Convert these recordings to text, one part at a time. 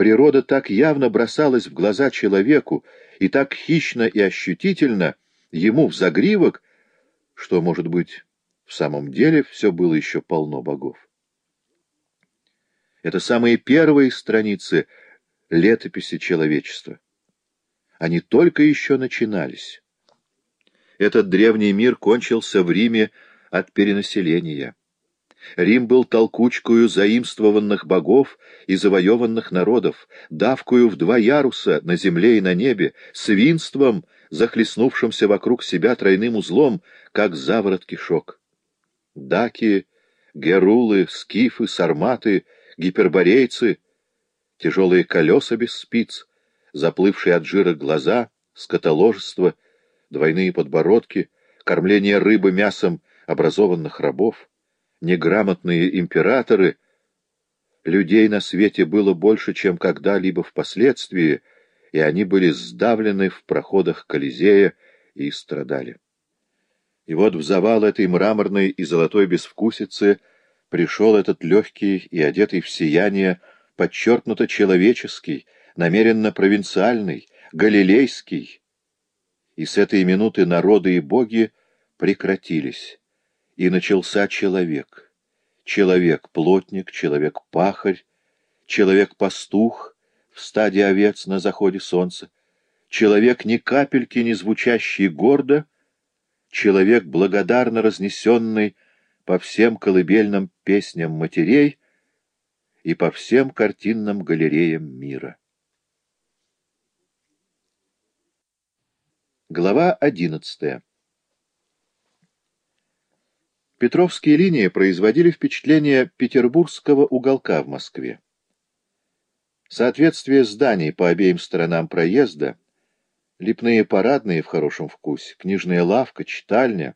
природа так явно бросалась в глаза человеку и так хищно и ощутительно ему в загривок, что, может быть, в самом деле все было еще полно богов. Это самые первые страницы летописи человечества. Они только еще начинались. Этот древний мир кончился в Риме от перенаселения. Рим был толкучкою заимствованных богов и завоеванных народов, давкою в два яруса на земле и на небе, свинством, захлестнувшимся вокруг себя тройным узлом, как заворот кишок. Даки, герулы, скифы, сарматы, гиперборейцы, тяжелые колеса без спиц, заплывшие от жира глаза, скотоложество, двойные подбородки, кормление рыбы мясом образованных рабов, неграмотные императоры. Людей на свете было больше, чем когда-либо впоследствии, и они были сдавлены в проходах Колизея и страдали. И вот в завал этой мраморной и золотой безвкусицы пришел этот легкий и одетый в сияние, подчеркнуто человеческий, намеренно провинциальный, галилейский. И с этой минуты народы и боги прекратились и начался человек. Человек-плотник, человек-пахарь, человек-пастух в стаде овец на заходе солнца, человек ни капельки не звучащий гордо, человек, благодарно разнесенный по всем колыбельным песням матерей и по всем картинным галереям мира. Глава одиннадцатая Петровские линии производили впечатление петербургского уголка в Москве. Соответствие зданий по обеим сторонам проезда, лепные парадные в хорошем вкусе, книжная лавка, читальня,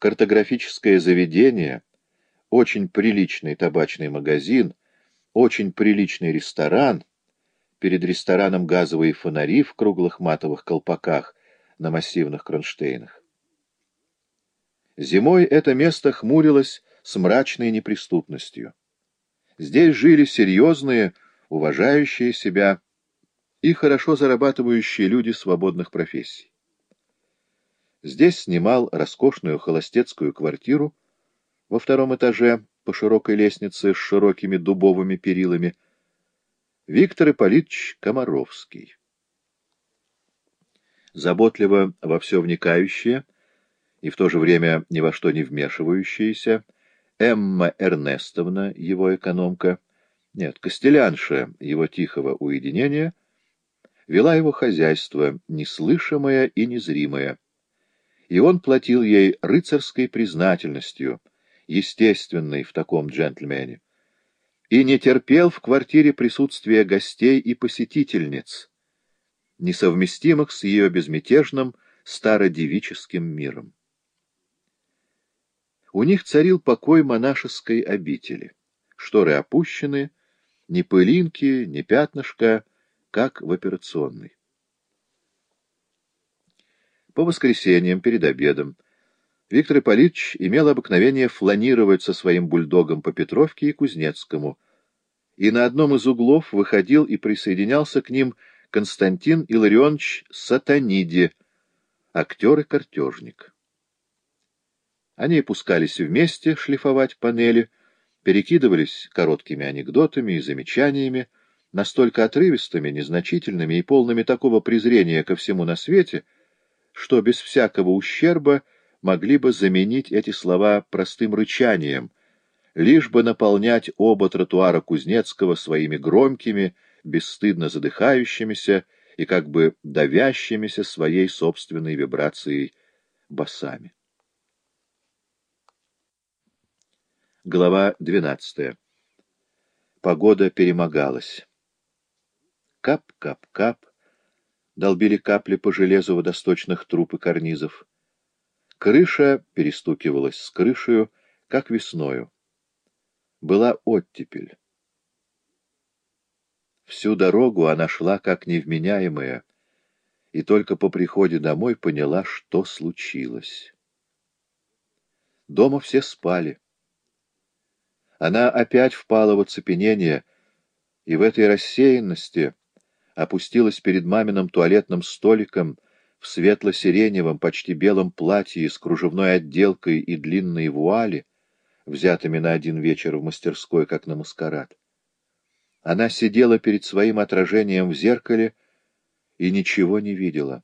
картографическое заведение, очень приличный табачный магазин, очень приличный ресторан, перед рестораном газовые фонари в круглых матовых колпаках на массивных кронштейнах. Зимой это место хмурилось с мрачной неприступностью. Здесь жили серьезные, уважающие себя и хорошо зарабатывающие люди свободных профессий. Здесь снимал роскошную холостецкую квартиру во втором этаже по широкой лестнице с широкими дубовыми перилами Виктор Ипполитович Комаровский. Заботливо во все вникающее, и в то же время ни во что не вмешивающаяся, Эмма Эрнестовна, его экономка, нет, Костелянша его тихого уединения, вела его хозяйство, неслышимое и незримое, и он платил ей рыцарской признательностью, естественной в таком джентльмене, и не терпел в квартире присутствия гостей и посетительниц, несовместимых с ее безмятежным стародевическим миром. У них царил покой монашеской обители. Шторы опущены, ни пылинки, ни пятнышка, как в операционной. По воскресеньям, перед обедом, Виктор Ипполитович имел обыкновение фланировать со своим бульдогом по Петровке и Кузнецкому, и на одном из углов выходил и присоединялся к ним Константин Илларионович Сатаниди, актер и картежник. Они пускались вместе шлифовать панели, перекидывались короткими анекдотами и замечаниями, настолько отрывистыми, незначительными и полными такого презрения ко всему на свете, что без всякого ущерба могли бы заменить эти слова простым рычанием, лишь бы наполнять оба тротуара Кузнецкого своими громкими, бесстыдно задыхающимися и как бы давящимися своей собственной вибрацией басами. Глава 12. Погода перемогалась. Кап-кап-кап. Долбили капли по железу водосточных труб и карнизов. Крыша перестукивалась с крышею, как весною. Была оттепель. Всю дорогу она шла как невменяемая, и только по приходе домой поняла, что случилось. Дома все спали. Она опять впала в оцепенение, И в этой рассеянности опустилась перед маминым туалетным столиком в светло-сиреневом, почти белом платье с кружевной отделкой и длинной вуали, взятыми на один вечер в мастерской, как на маскарад. Она сидела перед своим отражением в зеркале и ничего не видела.